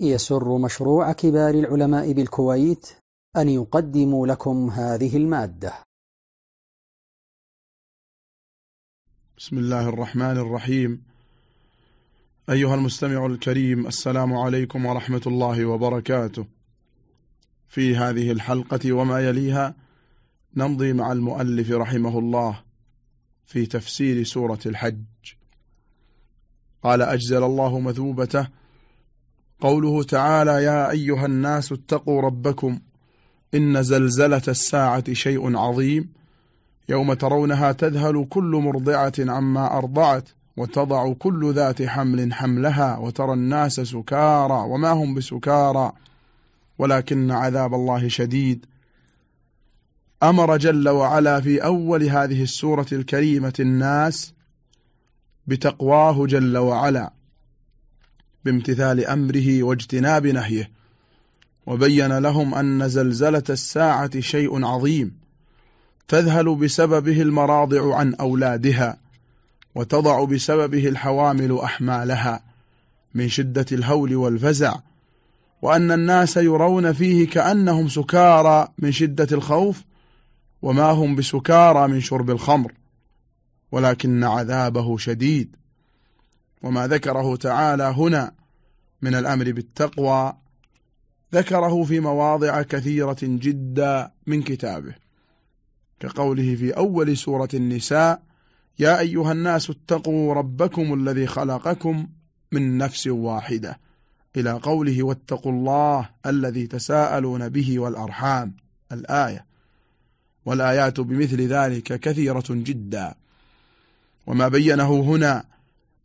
يسر مشروع كبار العلماء بالكويت أن يقدم لكم هذه المادة. بسم الله الرحمن الرحيم. أيها المستمع الكريم السلام عليكم ورحمة الله وبركاته. في هذه الحلقة وما يليها نمضي مع المؤلف رحمه الله في تفسير سورة الحج. قال أجزل الله مثوبته قوله تعالى يا أيها الناس اتقوا ربكم إن زلزلة الساعة شيء عظيم يوم ترونها تذهل كل مرضعة عما أرضعت وتضع كل ذات حمل حملها وترى الناس سكارى وما هم بسكارى ولكن عذاب الله شديد. أمر جل وعلا في أول هذه السورة الكريمة الناس بتقواه جل وعلا. بامتثال أمره واجتناب نهيه وبين لهم أن زلزلة الساعة شيء عظيم تذهل بسببه المراضع عن أولادها وتضع بسببه الحوامل أحمالها من شدة الهول والفزع وأن الناس يرون فيه كأنهم سكارى من شدة الخوف وما هم بسكارى من شرب الخمر ولكن عذابه شديد. وما ذكره تعالى هنا من الأمر بالتقوى ذكره في مواضع كثيرة جدا من كتابه كقوله في أول سورة النساء يا أيها الناس اتقوا ربكم الذي خلقكم من نفس واحدة إلى قوله واتقوا الله الذي تساءلون به والأرحام الآية. والآيات بمثل ذلك كثيرة جدا. وما بينه هنا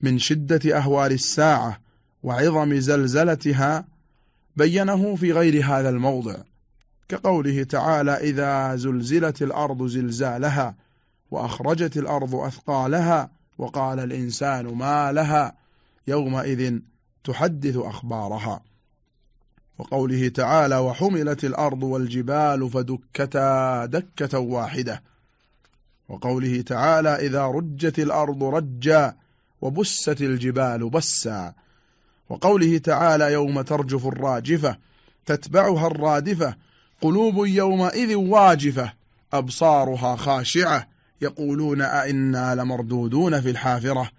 من شدة أهوال الساعة وعظم زلزلتها بينه في غير هذا الموضع كقوله تعالى إذا زلزلت الأرض زلزالها وأخرجت الأرض أثقالها وقال الإنسان ما لها يومئذ تحدث أخبارها. وقوله تعالى وحملت الأرض والجبال فدكتا دكة واحدة وقوله تعالى إذا رجت الأرض رجا وبست الجبال بسا. وقوله تعالى يوم ترجف الراجفة تتبعها الرادفة قلوب يومئذ واجفة أبصارها خاشعة يقولون أئنا لمردودون في الحافرة.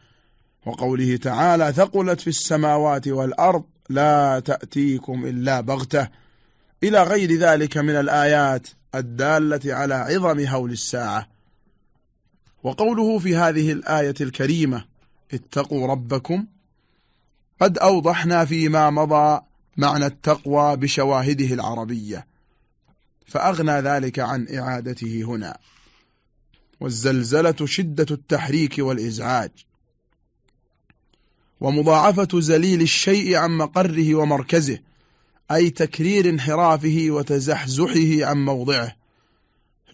وقوله تعالى ثقلت في السماوات والأرض لا تأتيكم إلا بغتة. إلى غير ذلك من الآيات الدالة على عظم هول الساعة. وقوله في هذه الآية الكريمة اتقوا ربكم. قد أوضحنا فيما مضى معنى التقوى بشواهده العربية فأغنى ذلك عن إعادته هنا. والزلزلة شدة التحريك والإزعاج ومضاعفة زليل الشيء عن مقره ومركزه أي تكرير انحرافه وتزحزحه عن موضعه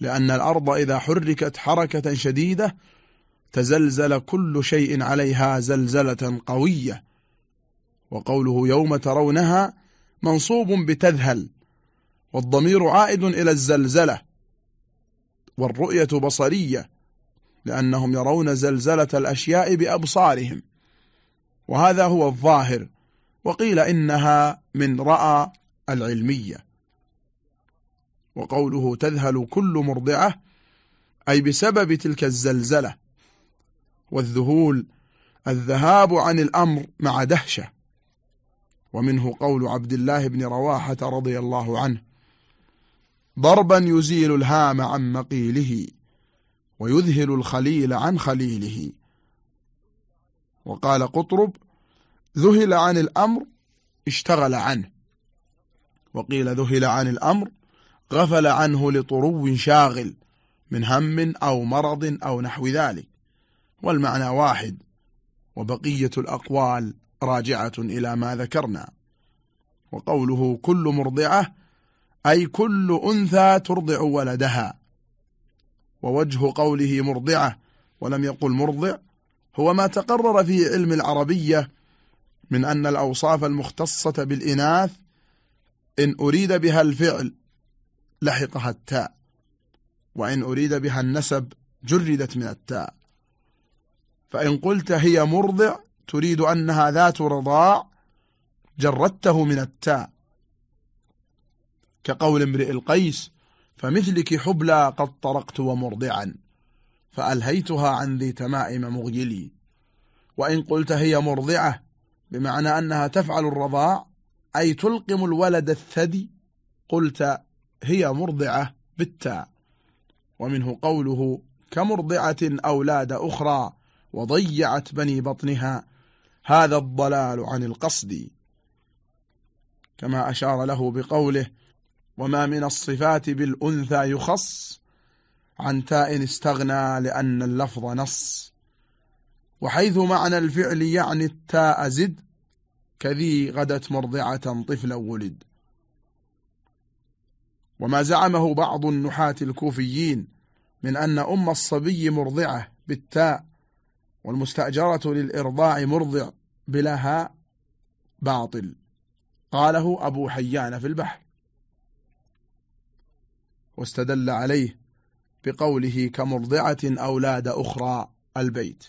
لأن الأرض إذا حركت حركة شديدة تزلزل كل شيء عليها زلزلة قوية. وقوله يوم ترونها منصوب بتذهل والضمير عائد إلى الزلزلة والرؤية بصرية لأنهم يرون زلزلة الأشياء بأبصارهم. وهذا هو الظاهر وقيل إنها من رأى العلمية. وقوله تذهل كل مرضعة أي بسبب تلك الزلزلة. والذهول الذهاب عن الأمر مع دهشة. ومنه قول عبد الله بن رواحة رضي الله عنه ضربا يزيل الهام عن مقيله ويذهل الخليل عن خليله. وقال قطرب ذهل عن الأمر اشتغل عنه. وقيل ذهل عن الأمر غفل عنه لطرو شاغل من هم أو مرض أو نحو ذلك. والمعنى واحد وبقية الأقوال راجعة إلى ما ذكرنا وقوله كل مرضعة أي كل أنثى ترضع ولدها ووجه قوله مرضعة ولم يقل مرضع هو ما تقرر في علم العربية من أن الأوصاف المختصة بالإناث إن أريد بها الفعل لحقها التاء وإن أريد بها النسب جردت من التاء. فإن قلت هي مرضع تريد أنها ذات رضاع جردته من التاء. كقول امرئ القيس فمثلك حبلى قد طرقت ومرضعا فألهيتها عن ذي تمائم مغيلي. وإن قلت هي مرضعة بمعنى أنها تفعل الرضاع أي تلقم الولد الثدي قلت هي مرضعة بالتاء. ومنه قوله كمرضعة أولاد أخرى وضيعت بني بطنها. هذا الضلال عن القصد. كما أشار له بقوله وما من الصفات بالأنثى يخص عن تاء استغنى لأن اللفظ نص. وحيث معنى الفعل يعني التاء زد كذي غدت مرضعة طفلا ولد. وما زعمه بعض النحاة الكوفيين من أن أم الصبي مرضعة بالتاء والمستأجرة للإرضاع مرضع بلها باطل. قاله أبو حيان في البحر. واستدل عليه بقوله كمرضعة أولاد أخرى البيت.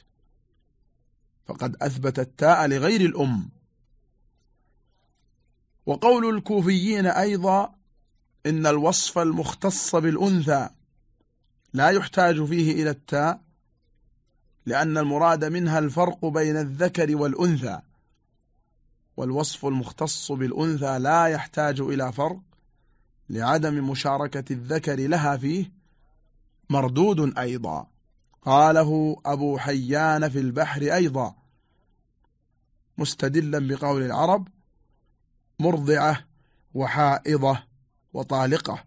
فقد أثبت التاء لغير الأم. وقول الكوفيين أيضا إن الوصف المختص بالأنثى لا يحتاج فيه إلى التاء لأن المراد منها الفرق بين الذكر والأنثى والوصف المختص بالأنثى لا يحتاج إلى فرق لعدم مشاركة الذكر لها فيه مردود أيضا. قاله أبو حيان في البحر أيضا مستدلا بقول العرب مرضعة وحائضة وطالقة.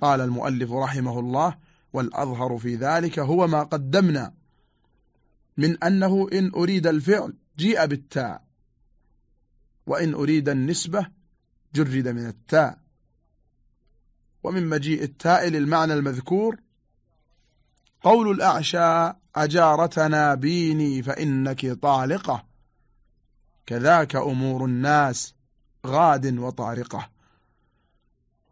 قال المؤلف رحمه الله والأظهر في ذلك هو ما قدمنا من أنه إن أريد الفعل جيء بالتاء وإن أريد النسبة جرد من التاء. ومن مجيء التاء للمعنى المذكور قول الأعشى أجارتنا بيني فإنك طالقة كذاك أمور الناس غاد وطارقة.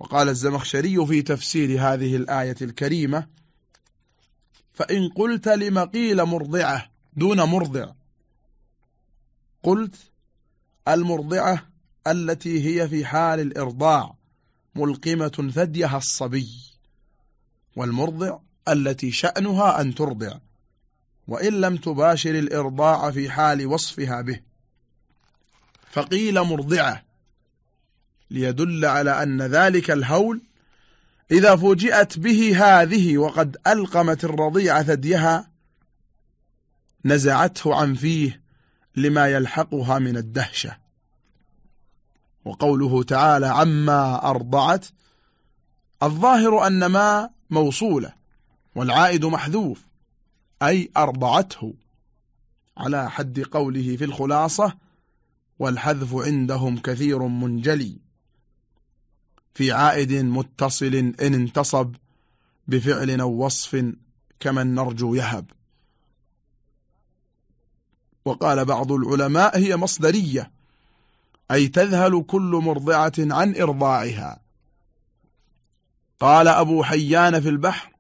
وقال الزمخشري في تفسير هذه الآية الكريمة فإن قلت لم قيل مرضعة دون مرضع. قلت المرضعة التي هي في حال الإرضاع ملقمة ثديها الصبي والمرضع التي شأنها أن ترضع وإن لم تباشر الإرضاع في حال وصفها به. فقيل مرضعة. ليدل على أن ذلك الهول إذا فوجئت به هذه وقد ألقمت الرضيع ثديها نزعته عن فيه لما يلحقها من الدهشة. وقوله تعالى عما أرضعت الظاهر أن ما موصولة والعائد محذوف أي أرضعته. على حد قوله في الخلاصة والحذف عندهم كثير منجلي. في عائد متصل إن انتصب بفعل أو وصف كمن نرجو يهب. وقال بعض العلماء هي مصدرية أي تذهل كل مرضعة عن إرضاعها. قال أبو حيان في البحر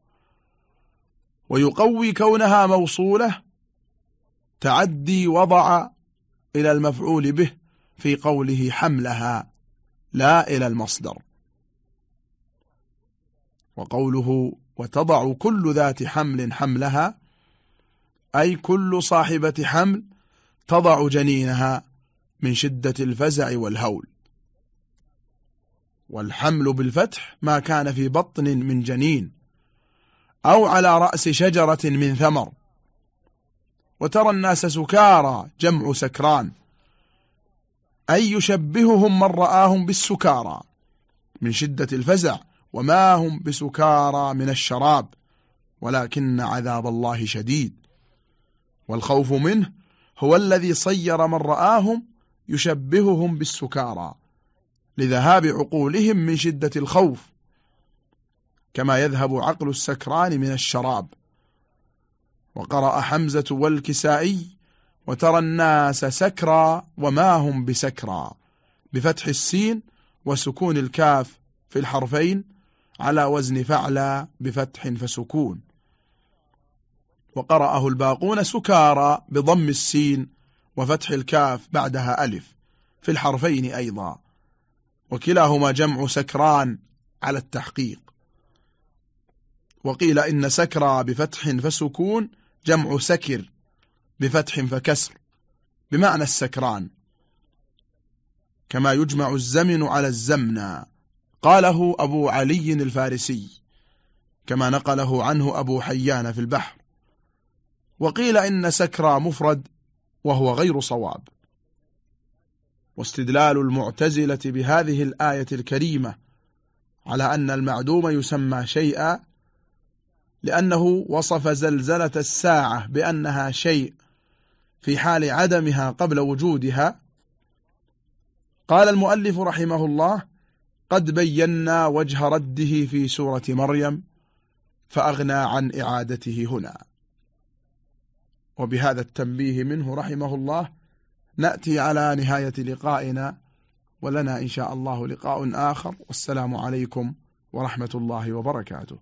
ويقوي كونها موصولة تعدي وضع إلى المفعول به في قوله حملها لا إلى المصدر. وقوله وتضع كل ذات حمل حملها أي كل صاحبة حمل تضع جنينها من شدة الفزع والهول. والحمل بالفتح ما كان في بطن من جنين أو على رأس شجرة من ثمر. وترى الناس سكارى جمع سكران أي يشبههم من رآهم بالسكارى من شدة الفزع. وما هم بسكارى من الشراب ولكن عذاب الله شديد. والخوف منه هو الذي صير من رآهم يشبههم بالسكارى لذهاب عقولهم من شدة الخوف كما يذهب عقل السكران من الشراب. وقرأ حمزة والكسائي وترى الناس سكرى وما هم بسكرى بفتح السين وسكون الكاف في الحرفين على وزن فعلى بفتح فسكون. وقرأه الباقون سكارى بضم السين وفتح الكاف بعدها ألف. في الحرفين أيضا. وكلاهما جمع سكران على التحقيق. وقيل إن سكرى بفتح فسكون جمع سكر بفتح فكسر. بمعنى السكران. كما يجمع الزمن على الزمنى قاله أبو علي الفارسي كما نقله عنه أبو حيان في البحر وقيل إن سكرى مفرد وهو غير صواب. واستدلال المعتزلة بهذه الآية الكريمة على أن المعدوم يسمى شيئا لأنه وصف زلزلة الساعة بأنها شيء في حال عدمها قبل وجودها. قال المؤلف رحمه الله قد بينا وجه رده في سورة مريم فأغنى عن إعادته هنا. وبهذا التنبيه منه رحمه الله نأتي على نهاية لقائنا ولنا إن شاء الله لقاء آخر والسلام عليكم ورحمة الله وبركاته.